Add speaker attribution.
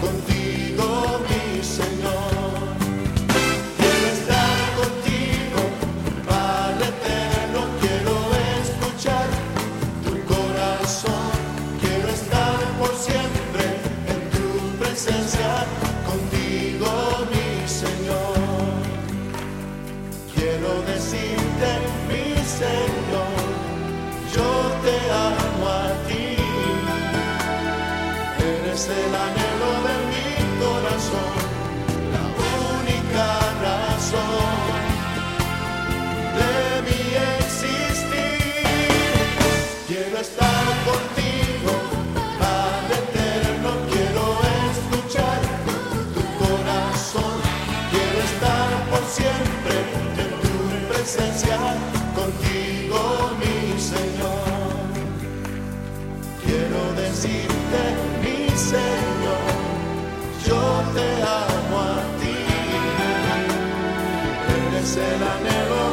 Speaker 1: contigo mi Señor. Quiero estar contigo, Padre eterno, quiero escuchar tu corazón. Quiero estar por siempre en tu presencia, contigo mi Señor. Quiero decirte mi Señor. Eres el anhelo de mi corazón, la única razón de mi existir. Quiero estar contigo, Padre eterno, quiero escuchar tu corazón. Quiero estar por siempre en tu presencia, contigo, mi Señor. Quiero decirte, mi Señor, yo te amo a ti. Eres el anhelo